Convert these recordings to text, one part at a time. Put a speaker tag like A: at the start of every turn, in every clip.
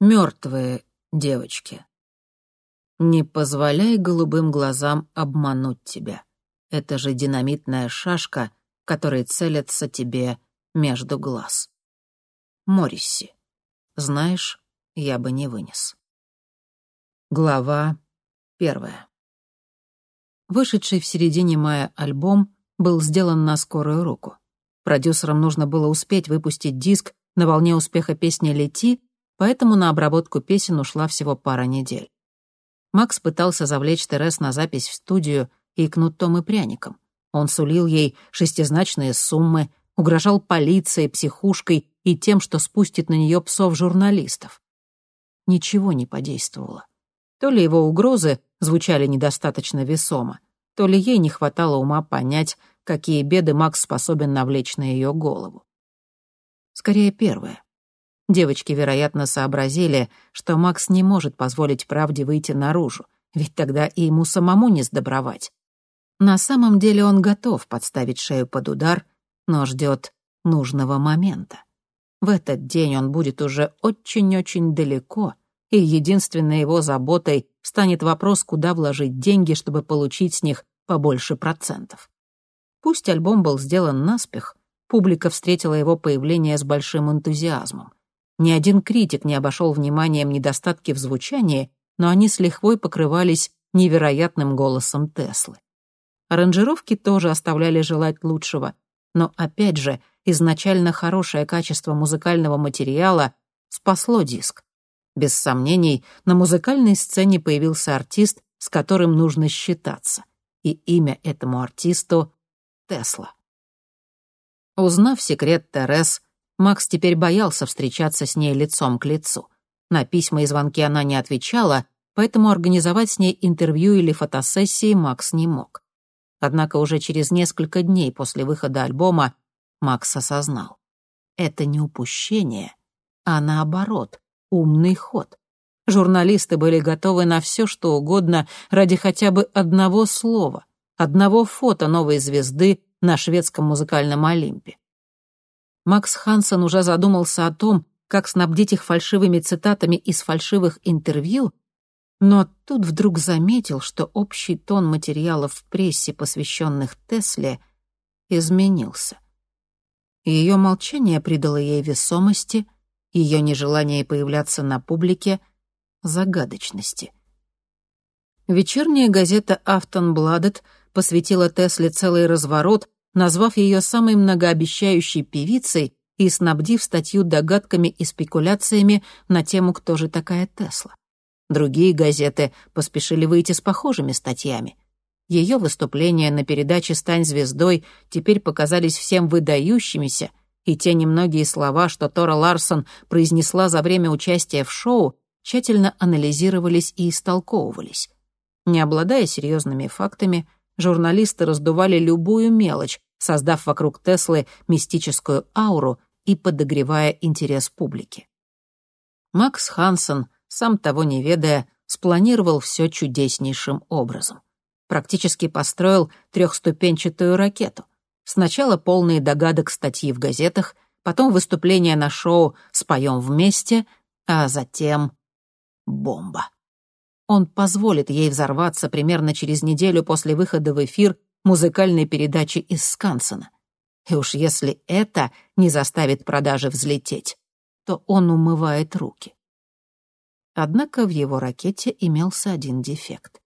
A: Мертвые девочки. Не позволяй голубым глазам обмануть тебя. Это же динамитная шашка, которой целятся тебе между глаз. Морриси. Знаешь, я бы не вынес. Глава первая. Вышедший в середине мая альбом был сделан на скорую руку. Продюсерам нужно было успеть выпустить диск на волне успеха песни «Лети», поэтому на обработку песен ушла всего пара недель. Макс пытался завлечь Терес на запись в студию и кнутом и пряником. Он сулил ей шестизначные суммы, угрожал полицией, психушкой и тем, что спустит на нее псов-журналистов. Ничего не подействовало. То ли его угрозы звучали недостаточно весомо, то ли ей не хватало ума понять, какие беды Макс способен навлечь на ее голову. Скорее, первое. Девочки, вероятно, сообразили, что Макс не может позволить правде выйти наружу, ведь тогда и ему самому не сдобровать. На самом деле он готов подставить шею под удар, но ждет нужного момента. В этот день он будет уже очень-очень далеко, и единственной его заботой станет вопрос, куда вложить деньги, чтобы получить с них побольше процентов. Пусть альбом был сделан наспех, публика встретила его появление с большим энтузиазмом. Ни один критик не обошел вниманием недостатки в звучании, но они с лихвой покрывались невероятным голосом Теслы. Аранжировки тоже оставляли желать лучшего, но, опять же, изначально хорошее качество музыкального материала спасло диск. Без сомнений, на музыкальной сцене появился артист, с которым нужно считаться, и имя этому артисту Тесла. Узнав секрет Терес, Макс теперь боялся встречаться с ней лицом к лицу. На письма и звонки она не отвечала, поэтому организовать с ней интервью или фотосессии Макс не мог. Однако уже через несколько дней после выхода альбома Макс осознал. Это не упущение, а наоборот, умный ход. Журналисты были готовы на все, что угодно ради хотя бы одного слова — одного фото новой звезды на шведском музыкальном Олимпе. Макс Хансен уже задумался о том, как снабдить их фальшивыми цитатами из фальшивых интервью, но тут вдруг заметил, что общий тон материалов в прессе, посвященных Тесле, изменился. Ее молчание придало ей весомости, ее нежелание появляться на публике — загадочности. Вечерняя газета «Автонбладет» посвятила Тесле целый разворот, назвав ее самой многообещающей певицей и снабдив статью догадками и спекуляциями на тему «Кто же такая Тесла?». Другие газеты поспешили выйти с похожими статьями. Ее выступления на передаче «Стань звездой» теперь показались всем выдающимися, и те немногие слова, что Тора Ларсон произнесла за время участия в шоу, тщательно анализировались и истолковывались. Не обладая серьезными фактами, журналисты раздували любую мелочь, создав вокруг Теслы мистическую ауру и подогревая интерес публики. Макс Хансен, сам того не ведая, спланировал все чудеснейшим образом. Практически построил трехступенчатую ракету. Сначала полные догадок статьи в газетах, потом выступление на шоу «Споем вместе», а затем бомба. Он позволит ей взорваться примерно через неделю после выхода в эфир музыкальной передачи из Скансена. И уж если это не заставит продажи взлететь, то он умывает руки. Однако в его ракете имелся один дефект.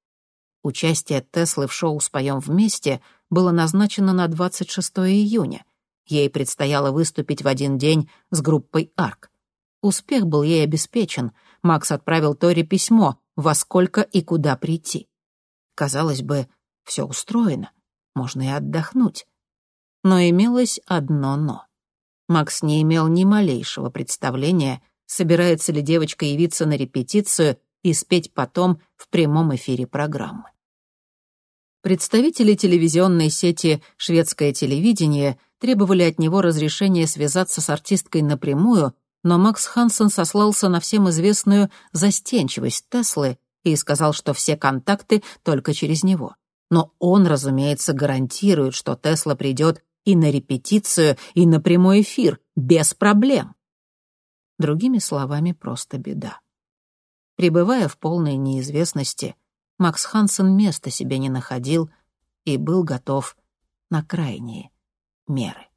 A: Участие Теслы в шоу «Споем вместе» было назначено на 26 июня. Ей предстояло выступить в один день с группой «Арк». Успех был ей обеспечен. Макс отправил Тори письмо, во сколько и куда прийти. Казалось бы, все устроено, можно и отдохнуть. Но имелось одно «но». Макс не имел ни малейшего представления, собирается ли девочка явиться на репетицию и спеть потом в прямом эфире программы. Представители телевизионной сети «Шведское телевидение» требовали от него разрешения связаться с артисткой напрямую но Макс Хансен сослался на всем известную застенчивость Теслы и сказал, что все контакты только через него. Но он, разумеется, гарантирует, что Тесла придет и на репетицию, и на прямой эфир, без проблем. Другими словами, просто беда. Пребывая в полной неизвестности, Макс Хансен места себе не находил и был готов на крайние меры.